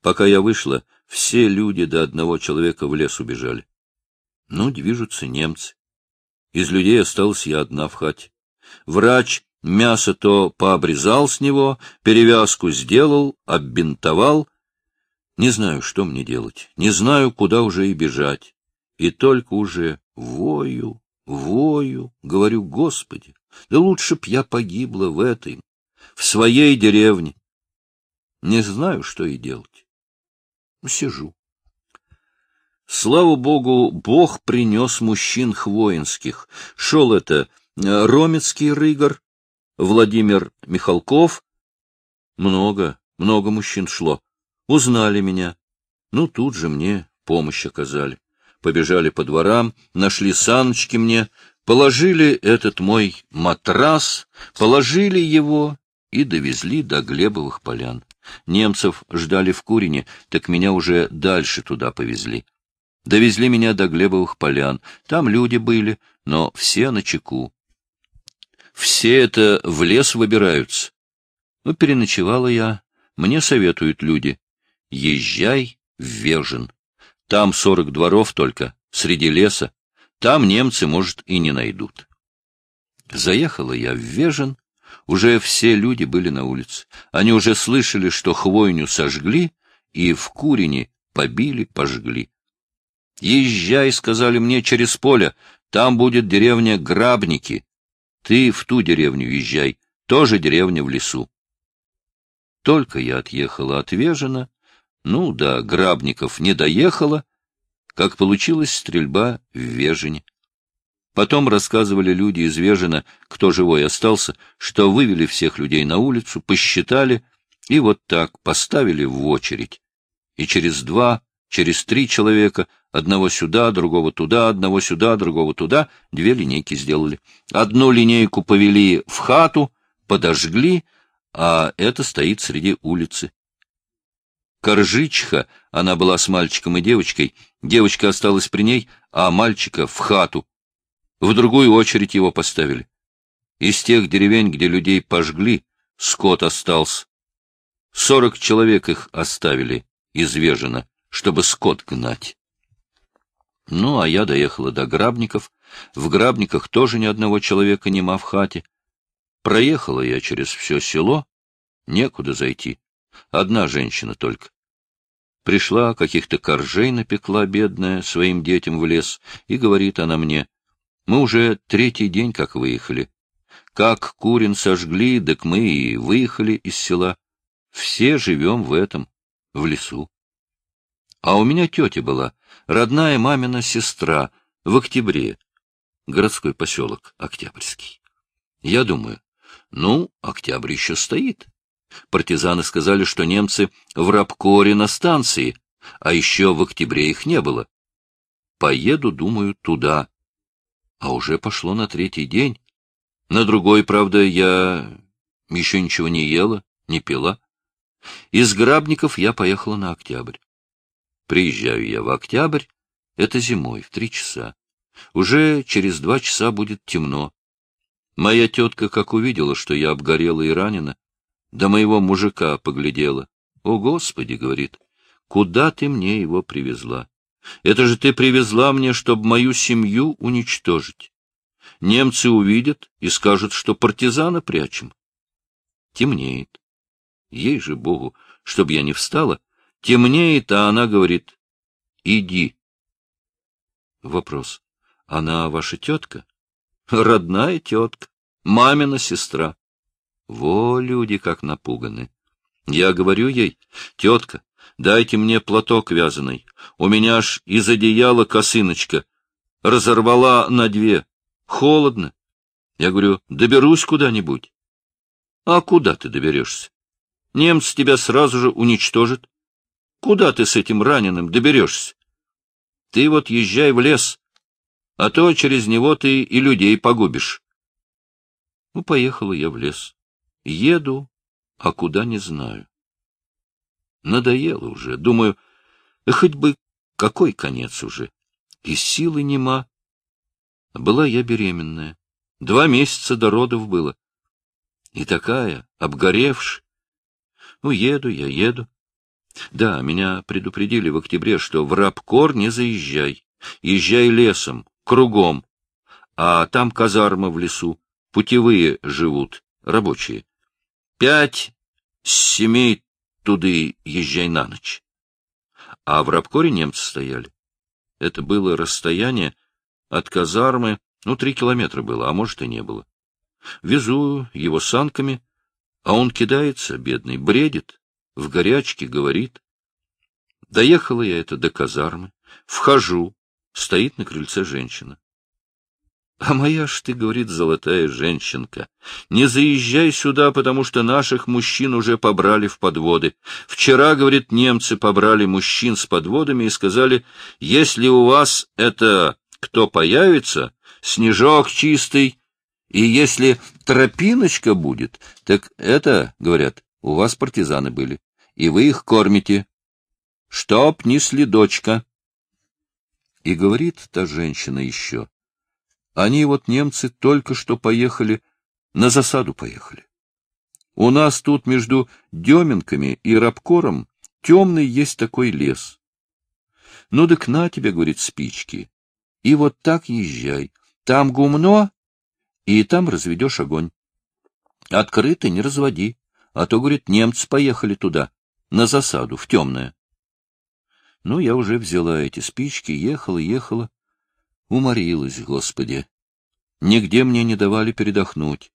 Пока я вышла, все люди до одного человека в лес убежали. Ну, движутся немцы. Из людей осталась я одна в хате. Врач мясо то пообрезал с него, перевязку сделал, оббинтовал. Не знаю, что мне делать, не знаю, куда уже и бежать. И только уже вою, вою, говорю, Господи, да лучше б я погибла в этой, в своей деревне. Не знаю, что и делать. Сижу. Слава богу, Бог принес мужчин хвоинских. Шел это э, Ромецкий рыгор, Владимир Михалков. Много, много мужчин шло. Узнали меня. Ну, тут же мне помощь оказали. Побежали по дворам, нашли саночки мне, положили этот мой матрас, положили его и довезли до Глебовых полян. Немцев ждали в Курине, так меня уже дальше туда повезли. Довезли меня до Глебовых полян. Там люди были, но все на чеку. Все это в лес выбираются. Ну, переночевала я. Мне советуют люди. Езжай в Вержин. Там сорок дворов только, среди леса. Там немцы, может, и не найдут. Заехала я в Вежин. Уже все люди были на улице. Они уже слышали, что хвойню сожгли, и в Курине побили, пожгли. Езжай, сказали мне, через поле, там будет деревня Грабники. Ты в ту деревню езжай, тоже деревня в лесу. Только я отъехала от Вежина, ну да, Грабников не доехала, как получилась стрельба в Вежине. Потом рассказывали люди из Вежина, кто живой остался, что вывели всех людей на улицу, посчитали и вот так поставили в очередь. И через два, через три человека Одного сюда, другого туда, одного сюда, другого туда. Две линейки сделали. Одну линейку повели в хату, подожгли, а это стоит среди улицы. Коржичха, она была с мальчиком и девочкой, девочка осталась при ней, а мальчика в хату. В другую очередь его поставили. Из тех деревень, где людей пожгли, скот остался. Сорок человек их оставили из Вежина, чтобы скот гнать. Ну, а я доехала до Грабников. В Грабниках тоже ни одного человека нема в хате. Проехала я через все село. Некуда зайти. Одна женщина только. Пришла, каких-то коржей напекла, бедная, своим детям в лес, и говорит она мне, мы уже третий день как выехали. Как Курин сожгли, так мы и выехали из села. Все живем в этом, в лесу. А у меня тетя была, родная мамина сестра, в октябре, городской поселок Октябрьский. Я думаю, ну, октябрь еще стоит. Партизаны сказали, что немцы в Рабкоре на станции, а еще в октябре их не было. Поеду, думаю, туда. А уже пошло на третий день. На другой, правда, я еще ничего не ела, не пила. Из Грабников я поехала на октябрь. Приезжаю я в октябрь, это зимой, в три часа. Уже через два часа будет темно. Моя тетка, как увидела, что я обгорела и ранена, до моего мужика поглядела. «О, Господи!» — говорит, — «куда ты мне его привезла? Это же ты привезла мне, чтобы мою семью уничтожить. Немцы увидят и скажут, что партизана прячем». Темнеет. Ей же Богу, чтоб я не встала, Темнеет, а она говорит, иди. Вопрос. Она ваша тетка? Родная тетка, мамина сестра. Во, люди как напуганы. Я говорю ей, тетка, дайте мне платок вязаный. У меня аж из одеяла косыночка. Разорвала на две. Холодно. Я говорю, доберусь куда-нибудь. А куда ты доберешься? Немцы тебя сразу же уничтожат. Куда ты с этим раненым доберешься? Ты вот езжай в лес, а то через него ты и людей погубишь. Ну, поехала я в лес. Еду, а куда не знаю. Надоело уже. Думаю, хоть бы какой конец уже. И силы нема. Была я беременная. Два месяца до родов было. И такая, обгоревшая. Ну, еду я, еду. Да, меня предупредили в октябре, что в Рабкор не заезжай. Езжай лесом, кругом. А там казарма в лесу, путевые живут, рабочие. Пять семей туды езжай на ночь. А в Рабкоре немцы стояли. Это было расстояние от казармы, ну, три километра было, а может и не было. Везу его санками, а он кидается, бедный, бредит, в горячке говорит. Доехала я это до казармы, вхожу, стоит на крыльце женщина. А моя ж ты, говорит, золотая женщинка, не заезжай сюда, потому что наших мужчин уже побрали в подводы. Вчера, говорит, немцы побрали мужчин с подводами и сказали, если у вас это кто появится, снежок чистый, и если тропиночка будет, так это, говорят, у вас партизаны были, и вы их кормите. Чтоб не следочка. И говорит та женщина еще, они вот, немцы, только что поехали, на засаду поехали. У нас тут между Деменками и Рабкором темный есть такой лес. Ну, так на тебе, говорит, спички. И вот так езжай. Там гумно, и там разведешь огонь. Открыто не разводи, а то, говорит, немцы поехали туда, на засаду, в темное. Ну, я уже взяла эти спички, ехала, ехала. Уморилась, Господи. Нигде мне не давали передохнуть.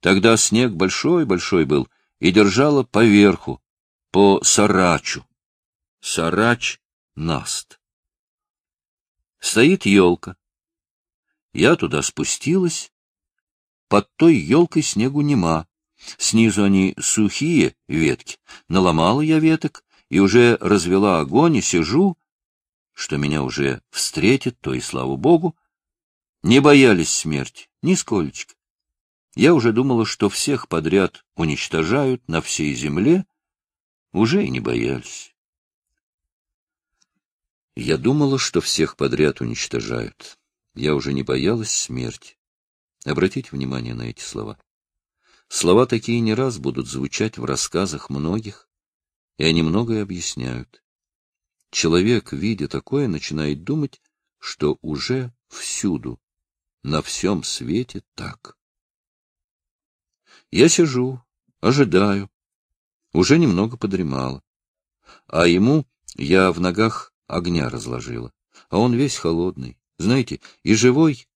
Тогда снег большой-большой был и держала поверху, по сарачу. Сарач — наст. Стоит елка. Я туда спустилась. Под той елкой снегу нема. Снизу они сухие ветки. Наломала я веток и уже развела огонь и сижу, что меня уже встретит, то и слава богу, не боялись смерти, нисколечко. Я уже думала, что всех подряд уничтожают на всей земле, уже и не боялись. Я думала, что всех подряд уничтожают. Я уже не боялась смерти. Обратите внимание на эти слова. Слова такие не раз будут звучать в рассказах многих, и они многое объясняют. Человек, видя такое, начинает думать, что уже всюду, на всем свете так. Я сижу, ожидаю, уже немного подремала, а ему я в ногах огня разложила, а он весь холодный, знаете, и живой,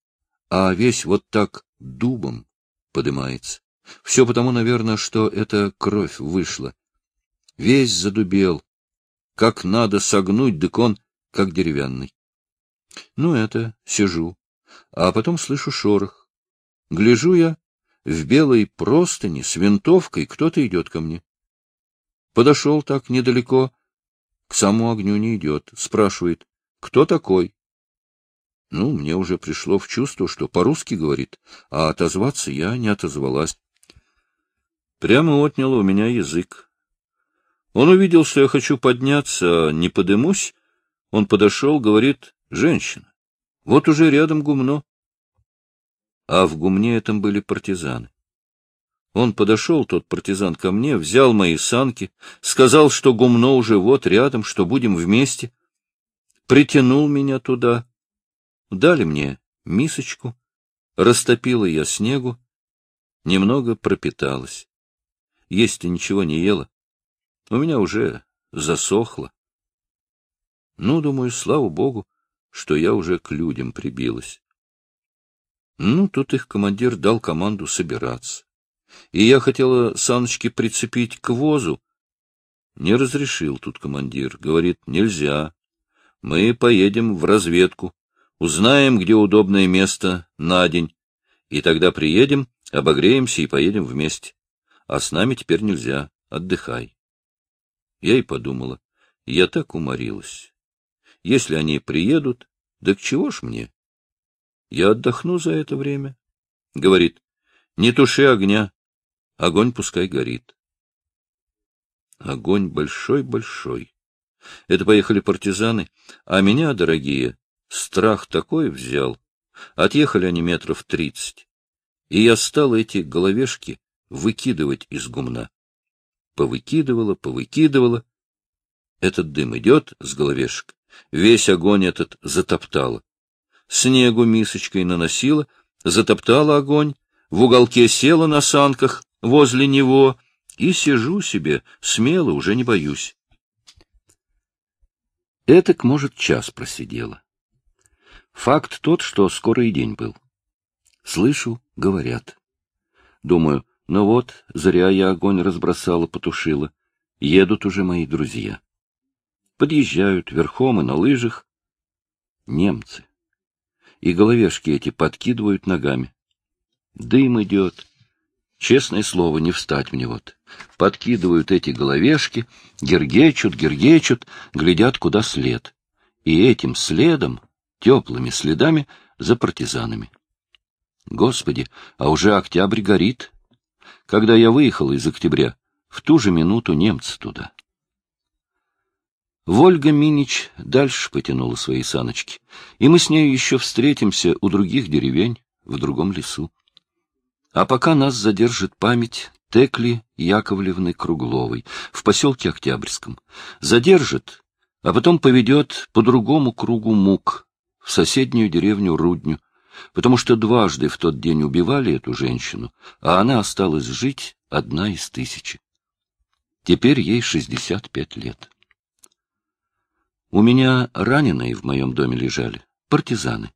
а весь вот так дубом подымается. Все потому, наверное, что эта кровь вышла. Весь задубел, как надо согнуть, дык он, как деревянный. Ну, это, сижу, а потом слышу шорох. Гляжу я, в белой простыни с винтовкой кто-то идет ко мне. Подошел так недалеко, к самому огню не идет, спрашивает, кто такой? Ну, мне уже пришло в чувство, что по-русски говорит, а отозваться я не отозвалась. Прямо отнял у меня язык. Он увидел, что я хочу подняться, а не подымусь. Он подошел, говорит, женщина. Вот уже рядом гумно. А в гумне этом были партизаны. Он подошел, тот партизан, ко мне, взял мои санки, сказал, что гумно уже вот рядом, что будем вместе. Притянул меня туда. Дали мне мисочку, растопила я снегу, немного пропиталась. Есть-то ничего не ела. У меня уже засохло. Ну, думаю, слава богу, что я уже к людям прибилась. Ну, тут их командир дал команду собираться. И я хотела саночки прицепить к возу. Не разрешил тут командир. Говорит, нельзя. Мы поедем в разведку, узнаем, где удобное место на день, и тогда приедем, обогреемся и поедем вместе. А с нами теперь нельзя. Отдыхай. Я и подумала, я так уморилась. Если они приедут, да к чего ж мне? Я отдохну за это время. Говорит, не туши огня, огонь пускай горит. Огонь большой-большой. Это поехали партизаны, а меня, дорогие, страх такой взял. Отъехали они метров тридцать, и я стал эти головешки выкидывать из гумна повыкидывала, повыкидывала. Этот дым идет с головешек, весь огонь этот затоптало. Снегу мисочкой наносила, затоптала огонь, в уголке села на санках возле него и сижу себе, смело, уже не боюсь. Этак, может, час просидела. Факт тот, что скоро и день был. Слышу, говорят. Думаю, ну вот, зря я огонь разбросала, потушила. Едут уже мои друзья. Подъезжают верхом и на лыжах. Немцы. И головешки эти подкидывают ногами. Дым идет. Честное слово, не встать мне вот. Подкидывают эти головешки, гергечут, гергечут, глядят, куда след. И этим следом, теплыми следами, за партизанами. Господи, а уже октябрь горит. Когда я выехал из октября, в ту же минуту немцы туда. Вольга Минич дальше потянула свои саночки, и мы с нею еще встретимся у других деревень, в другом лесу. А пока нас задержит память Текли Яковлевны Кругловой в поселке Октябрьском. Задержит, а потом поведет по другому кругу мук в соседнюю деревню Рудню, потому что дважды в тот день убивали эту женщину, а она осталась жить одна из тысячи. Теперь ей шестьдесят пять лет. У меня раненые в моем доме лежали, партизаны.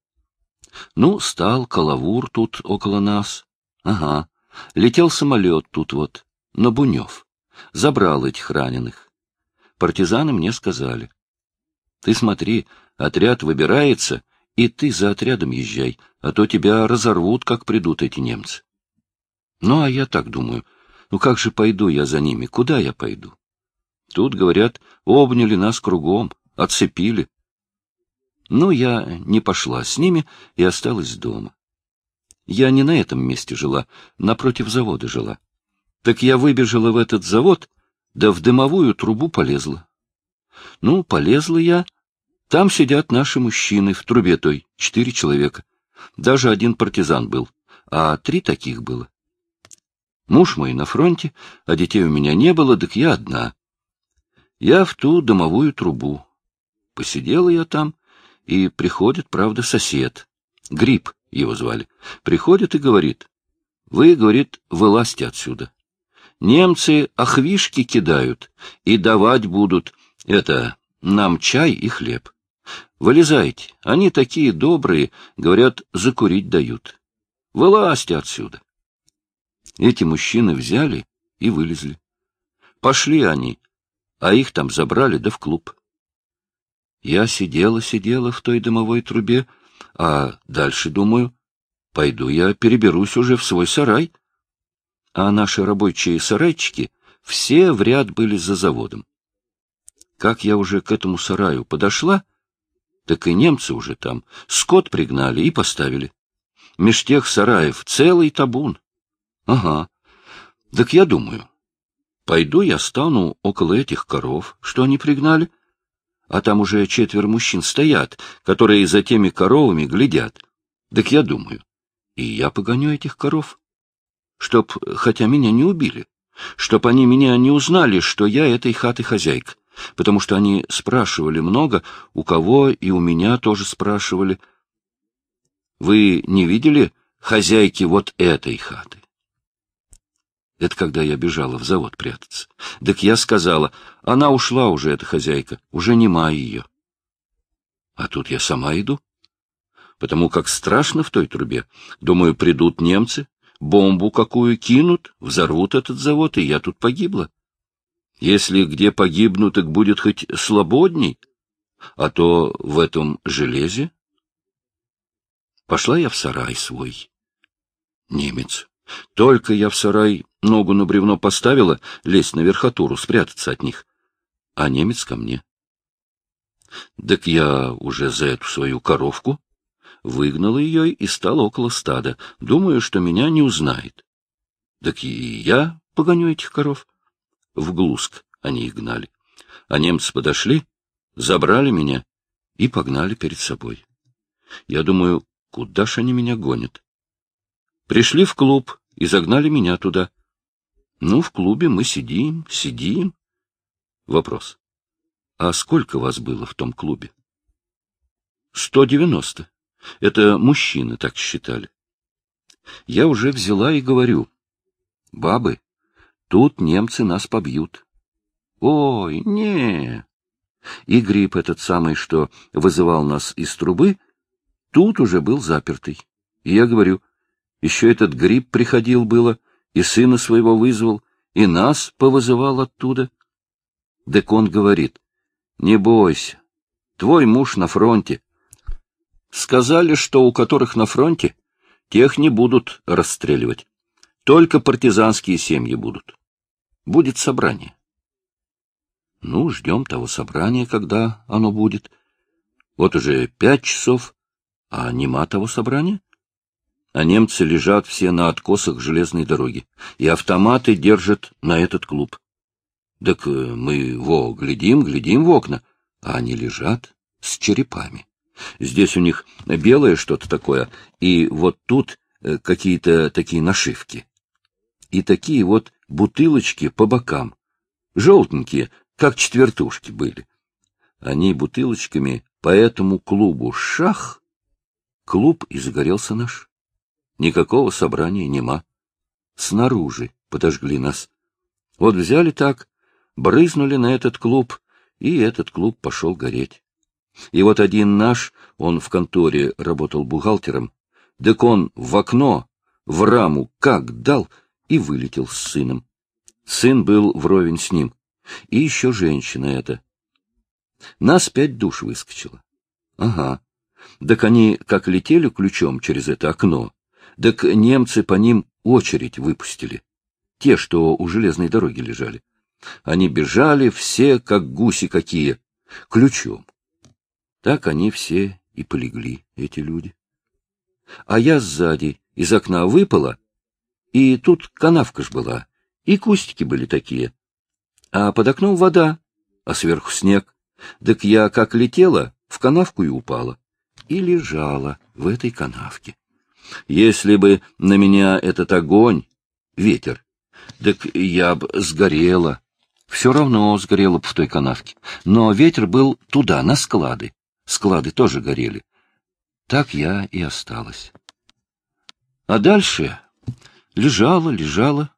Ну, стал Калавур тут около нас. Ага, летел самолет тут вот, на Бунев. Забрал этих раненых. Партизаны мне сказали. Ты смотри, отряд выбирается, и ты за отрядом езжай, а то тебя разорвут, как придут эти немцы. Ну, а я так думаю, ну как же пойду я за ними, куда я пойду? Тут, говорят, обняли нас кругом, отцепили. Ну, я не пошла с ними и осталась дома. Я не на этом месте жила, напротив завода жила. Так я выбежала в этот завод, да в дымовую трубу полезла. Ну, полезла я, там сидят наши мужчины в трубе той, четыре человека. Даже один партизан был, а три таких было. Муж мой на фронте, а детей у меня не было, так я одна. Я в ту домовую трубу. Посидела я там, и приходит, правда, сосед. Гриб его звали. Приходит и говорит. Вы, говорит, вылазьте отсюда. Немцы охвишки кидают и давать будут, это, нам чай и хлеб. Вылезайте, они такие добрые, говорят, закурить дают. Вылазьте отсюда. Эти мужчины взяли и вылезли. Пошли они, а их там забрали да в клуб. Я сидела-сидела в той дымовой трубе, а дальше думаю, пойду я переберусь уже в свой сарай. А наши рабочие сарайчики все в ряд были за заводом. Как я уже к этому сараю подошла, так и немцы уже там скот пригнали и поставили. Меж тех сараев целый табун. Ага. Так я думаю, пойду я стану около этих коров, что они пригнали, а там уже четверо мужчин стоят, которые за теми коровами глядят. Так я думаю, и я погоню этих коров, чтоб, хотя меня не убили, чтоб они меня не узнали, что я этой хаты хозяйка потому что они спрашивали много, у кого и у меня тоже спрашивали. Вы не видели хозяйки вот этой хаты? Это когда я бежала в завод прятаться. Так я сказала, она ушла уже, эта хозяйка, уже нема ее. А тут я сама иду. Потому как страшно в той трубе. Думаю, придут немцы, бомбу какую кинут, взорвут этот завод, и я тут погибла. Если где погибну, так будет хоть свободней, а то в этом железе. Пошла я в сарай свой. Немец. Только я в сарай ногу на бревно поставила, лезть на верхотуру, спрятаться от них. А немец ко мне. Так я уже за эту свою коровку выгнала ее и стала около стада, думаю, что меня не узнает. Так и я погоню этих коров в Глуск они их гнали. А немцы подошли, забрали меня и погнали перед собой. Я думаю, куда ж они меня гонят? Пришли в клуб и загнали меня туда. Ну, в клубе мы сидим, сидим. Вопрос. А сколько вас было в том клубе? Сто девяносто. Это мужчины так считали. Я уже взяла и говорю. Бабы, тут немцы нас побьют. Ой, не. И гриб этот самый, что вызывал нас из трубы, тут уже был запертый. И я говорю, еще этот гриб приходил было, и сына своего вызвал, и нас повызывал оттуда. Дек он говорит, не бойся, твой муж на фронте. Сказали, что у которых на фронте, тех не будут расстреливать. Только партизанские семьи будут. Будет собрание. Ну, ждем того собрания, когда оно будет. Вот уже пять часов, а нема того собрания. А немцы лежат все на откосах железной дороги, и автоматы держат на этот клуб. Так э, мы, во, глядим, глядим в окна, а они лежат с черепами. Здесь у них белое что-то такое, и вот тут э, какие-то такие нашивки. И такие вот бутылочки по бокам, желтенькие, как четвертушки были. Они бутылочками по этому клубу шах, клуб и загорелся наш. Никакого собрания нема. Снаружи подожгли нас. Вот взяли так, брызнули на этот клуб, и этот клуб пошел гореть. И вот один наш, он в конторе работал бухгалтером, так он в окно, в раму как дал и вылетел с сыном. Сын был вровень с ним. И еще женщина эта. Нас пять душ выскочило. Ага. Так они как летели ключом через это окно, так немцы по ним очередь выпустили. Те, что у железной дороги лежали. Они бежали все, как гуси какие, ключом. Так они все и полегли, эти люди. А я сзади из окна выпала, и тут канавка ж была, и кустики были такие. А под окном вода, а сверху снег. Так я как летела, в канавку и упала. И лежала в этой канавке. Если бы на меня этот огонь, ветер, так я б сгорела, все равно сгорела бы в той канавке. Но ветер был туда, на склады. Склады тоже горели. Так я и осталась. А дальше лежала, лежала.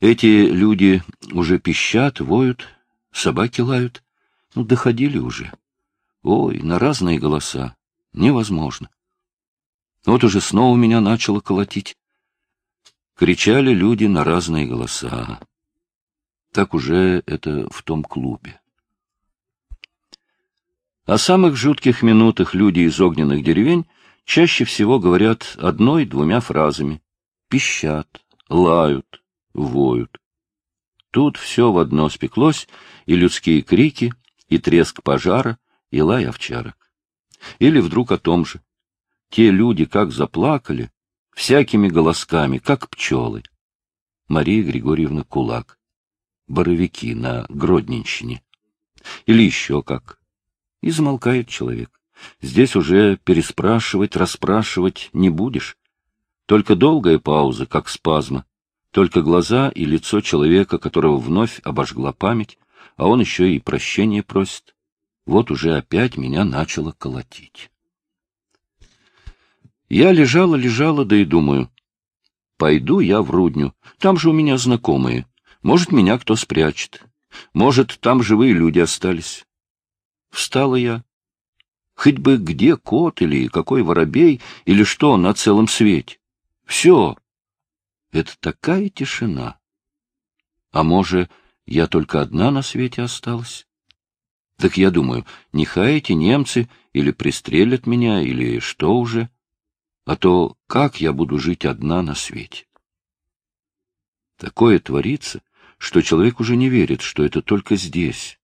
Эти люди уже пищат, воют, собаки лают. Ну, доходили уже. Ой, на разные голоса. Невозможно. Вот уже снова меня начало колотить. Кричали люди на разные голоса. Так уже это в том клубе. О самых жутких минутах люди из огненных деревень чаще всего говорят одной-двумя фразами. Пищат, лают, воют. Тут все в одно спеклось, и людские крики, и треск пожара, и лай овчарок. Или вдруг о том же. Те люди как заплакали, всякими голосками, как пчелы. Мария Григорьевна Кулак боровики на Гродненщине. Или еще как. И замолкает человек. Здесь уже переспрашивать, расспрашивать не будешь. Только долгая пауза, как спазма. Только глаза и лицо человека, которого вновь обожгла память, а он еще и прощения просит. Вот уже опять меня начало колотить. Я лежала-лежала, да и думаю, пойду я в Рудню, там же у меня знакомые. Может, меня кто спрячет. Может, там живые люди остались. Встала я. Хоть бы где кот или какой воробей, или что на целом свете. Все. Это такая тишина. А может, я только одна на свете осталась? Так я думаю, нехай эти немцы или пристрелят меня, или что уже. А то как я буду жить одна на свете? Такое творится, что человек уже не верит, что это только здесь.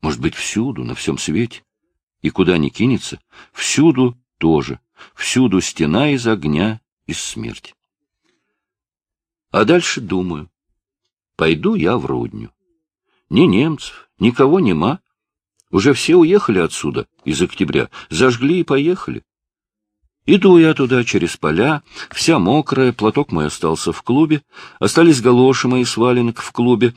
Может быть, всюду, на всем свете. И куда ни кинется, всюду тоже. Всюду стена из огня, из смерти. А дальше думаю. Пойду я в Рудню. Ни немцев, никого нема. Уже все уехали отсюда из октября, зажгли и поехали. Иду я туда через поля, вся мокрая, платок мой остался в клубе, остались галоши мои с валенок в клубе,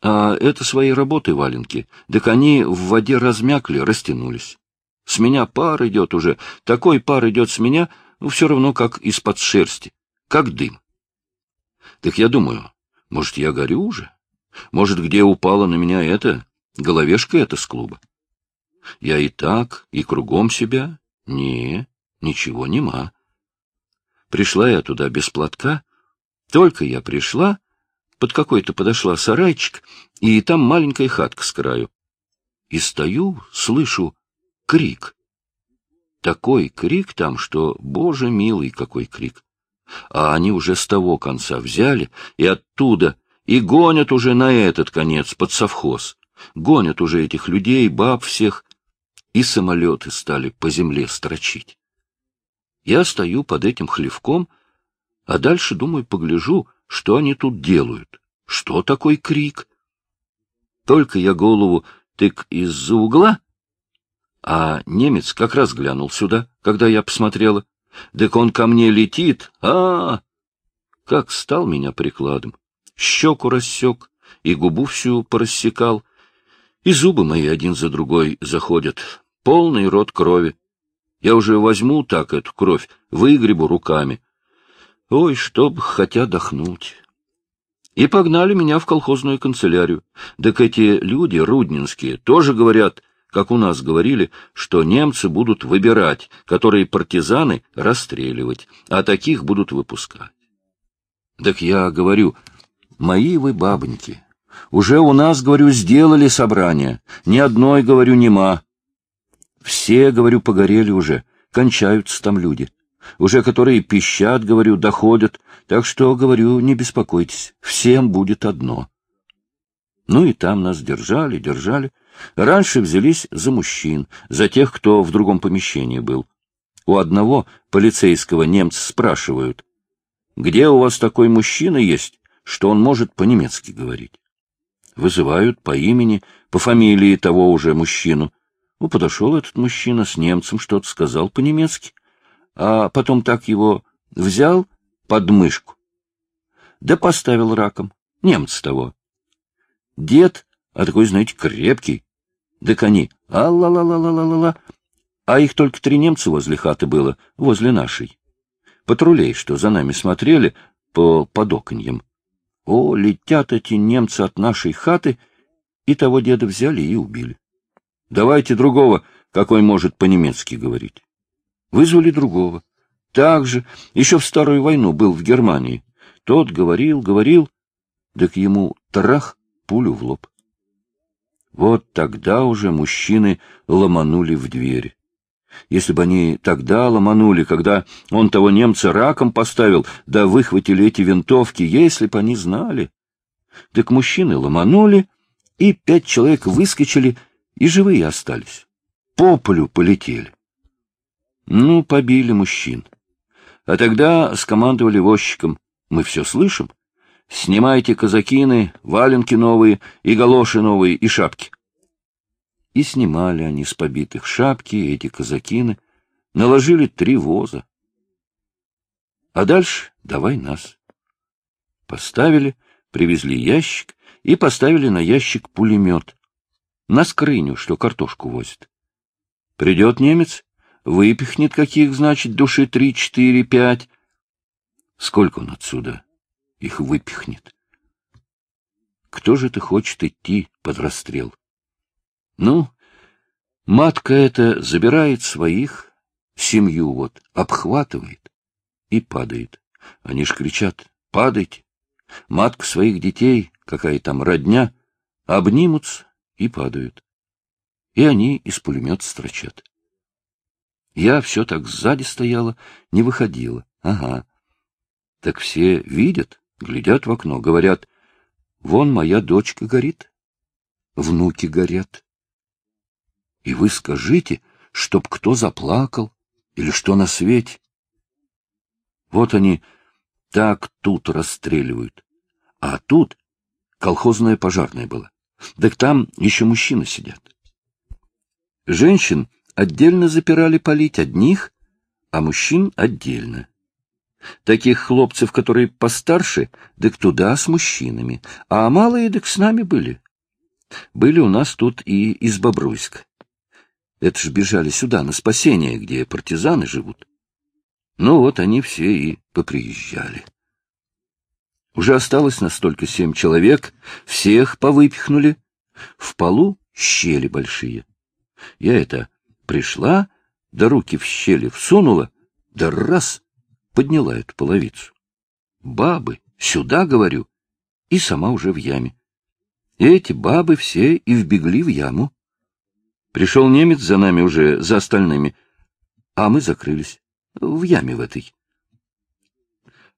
А это свои работы валенки. Так они в воде размякли, растянулись. С меня пар идет уже. Такой пар идет с меня, ну, все равно как из-под шерсти, как дым. Так я думаю, может, я горю уже? Может, где упала на меня эта, головешка эта с клуба? Я и так, и кругом себя. Не, ничего нема. Пришла я туда без платка. Только я пришла, под какой-то подошла сарайчик, и там маленькая хатка с краю. И стою, слышу крик. Такой крик там, что, боже милый, какой крик! А они уже с того конца взяли и оттуда, и гонят уже на этот конец, под совхоз. Гонят уже этих людей, баб всех, и самолеты стали по земле строчить. Я стою под этим хлевком, а дальше, думаю, погляжу, что они тут делают. Что такой крик? Только я голову тык из-за угла, а немец как раз глянул сюда, когда я посмотрела. Так он ко мне летит, а, -а, -а Как стал меня прикладом. Щеку рассек и губу всю порассекал. И зубы мои один за другой заходят. Полный рот крови. Я уже возьму так эту кровь, выгребу руками. Ой, чтоб хотя дохнуть. И погнали меня в колхозную канцелярию. Так эти люди, руднинские, тоже говорят — как у нас говорили, что немцы будут выбирать, которые партизаны расстреливать, а таких будут выпускать. Так я говорю, мои вы бабоньки, уже у нас, говорю, сделали собрание, ни одной, говорю, нема. Все, говорю, погорели уже, кончаются там люди. Уже которые пищат, говорю, доходят, так что, говорю, не беспокойтесь, всем будет одно. Ну и там нас держали, держали, Раньше взялись за мужчин, за тех, кто в другом помещении был. У одного полицейского немцы спрашивают, где у вас такой мужчина есть, что он может по-немецки говорить? Вызывают по имени, по фамилии того уже мужчину. Ну, подошел этот мужчина с немцем, что-то сказал по-немецки, а потом так его взял под мышку, да поставил раком, немца того. Дед а такой, знаете, крепкий. Так они, а-ла-ла-ла-ла-ла-ла, а их только три немца возле хаты было, возле нашей. Патрулей, что за нами смотрели по подоконьям. О, летят эти немцы от нашей хаты, и того деда взяли и убили. Давайте другого, какой может по-немецки говорить. Вызвали другого. Так же, еще в Старую войну был в Германии. Тот говорил, говорил, так ему трах, пулю в лоб. Вот тогда уже мужчины ломанули в дверь. Если бы они тогда ломанули, когда он того немца раком поставил, да выхватили эти винтовки, если бы они знали. Так мужчины ломанули, и пять человек выскочили, и живые остались. По полю полетели. Ну, побили мужчин. А тогда скомандовали возчиком. Мы все слышим. Снимайте казакины, валенки новые, и галоши новые, и шапки. И снимали они с побитых шапки, эти казакины, наложили три воза. А дальше давай нас. Поставили, привезли ящик и поставили на ящик пулемет. На скрыню, что картошку возит. Придет немец, выпихнет каких, значит, души три, четыре, пять. Сколько он отсюда их выпихнет. Кто же ты хочет идти под расстрел? Ну, матка эта забирает своих, семью вот, обхватывает и падает. Они ж кричат «падайте!» Матка своих детей, какая там родня, обнимутся и падают. И они из пулемета строчат. Я все так сзади стояла, не выходила. Ага. Так все видят, глядят в окно, говорят, вон моя дочка горит, внуки горят. И вы скажите, чтоб кто заплакал или что на свете. Вот они так тут расстреливают, а тут колхозная пожарная была. Так там еще мужчины сидят. Женщин отдельно запирали полить одних, а мужчин отдельно. Таких хлопцев, которые постарше, так туда с мужчинами, а малые так с нами были. Были у нас тут и из Бобруйска. Это ж бежали сюда, на спасение, где партизаны живут. Ну вот они все и поприезжали. Уже осталось настолько семь человек, всех повыпихнули. В полу щели большие. Я это пришла, да руки в щели всунула, да раз подняла эту половицу. Бабы, сюда, говорю, и сама уже в яме. Эти бабы все и вбегли в яму. Пришел немец за нами уже, за остальными, а мы закрылись. В яме в этой.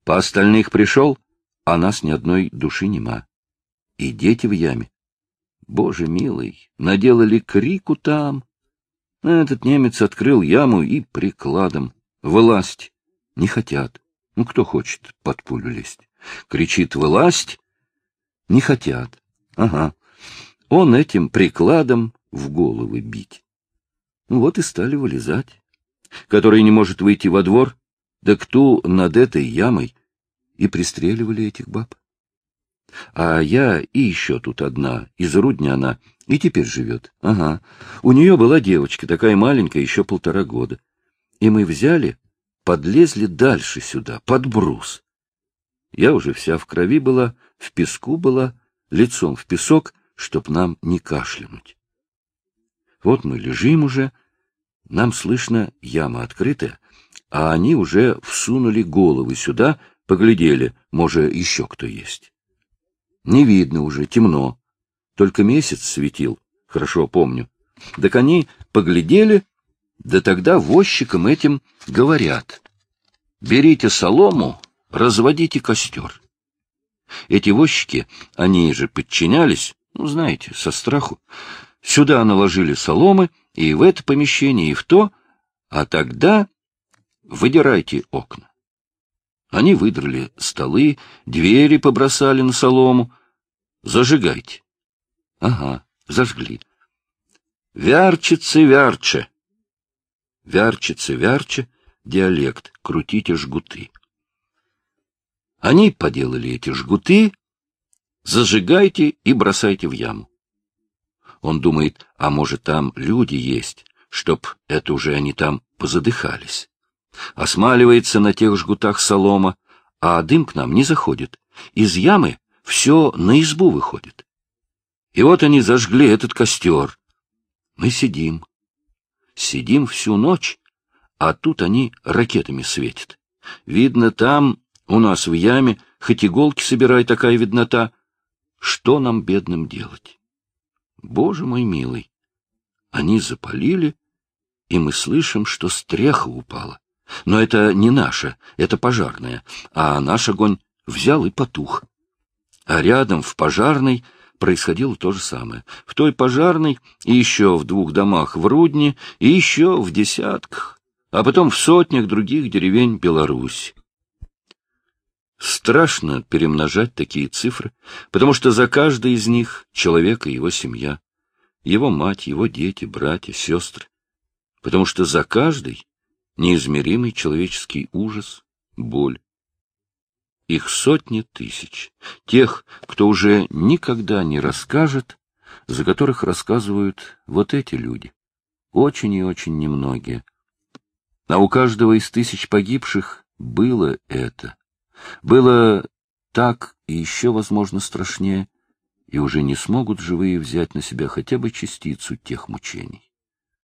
По остальных пришел, а нас ни одной души нема. И дети в яме. Боже милый, наделали крику там. Этот немец открыл яму и прикладом. Вылазьте. Не хотят. Ну, кто хочет под пулю лезть? Кричит «Вылазьте!» Не хотят. Ага. Он этим прикладом в головы бить. Ну, вот и стали вылезать. Который не может выйти во двор, да кто над этой ямой, и пристреливали этих баб. А я и еще тут одна, из Рудня она, и теперь живет. Ага. У нее была девочка, такая маленькая, еще полтора года. И мы взяли, подлезли дальше сюда, под брус. Я уже вся в крови была, в песку была, лицом в песок, чтоб нам не кашлянуть. Вот мы лежим уже, нам слышно яма открытая, а они уже всунули головы сюда, поглядели, может, еще кто есть. Не видно уже, темно. Только месяц светил, хорошо помню. Так они поглядели, да тогда возчикам этим говорят. Берите солому, разводите костер. Эти возчики, они же подчинялись, ну, знаете, со страху. Сюда наложили соломы, и в это помещение, и в то, а тогда выдирайте окна. Они выдрали столы, двери побросали на солому. Зажигайте. Ага, зажгли. Вярчицы вярче. Вярчицы вярче — диалект, крутите жгуты. Они поделали эти жгуты, зажигайте и бросайте в яму. Он думает, а может, там люди есть, чтоб это уже они там позадыхались. Осмаливается на тех жгутах солома, а дым к нам не заходит. Из ямы все на избу выходит. И вот они зажгли этот костер. Мы сидим. Сидим всю ночь, а тут они ракетами светят. Видно, там, у нас в яме, хоть иголки собирай, такая виднота. Что нам, бедным, делать? Боже мой милый! Они запалили, и мы слышим, что стреха упала. Но это не наша, это пожарная, а наш огонь взял и потух. А рядом, в пожарной, происходило то же самое. В той пожарной и еще в двух домах в Рудне, и еще в десятках, а потом в сотнях других деревень Беларуси. Страшно перемножать такие цифры, потому что за каждой из них человек и его семья, его мать, его дети, братья, сестры, потому что за каждой неизмеримый человеческий ужас, боль. Их сотни тысяч, тех, кто уже никогда не расскажет, за которых рассказывают вот эти люди, очень и очень немногие. А у каждого из тысяч погибших было это. Было так и еще, возможно, страшнее, и уже не смогут живые взять на себя хотя бы частицу тех мучений.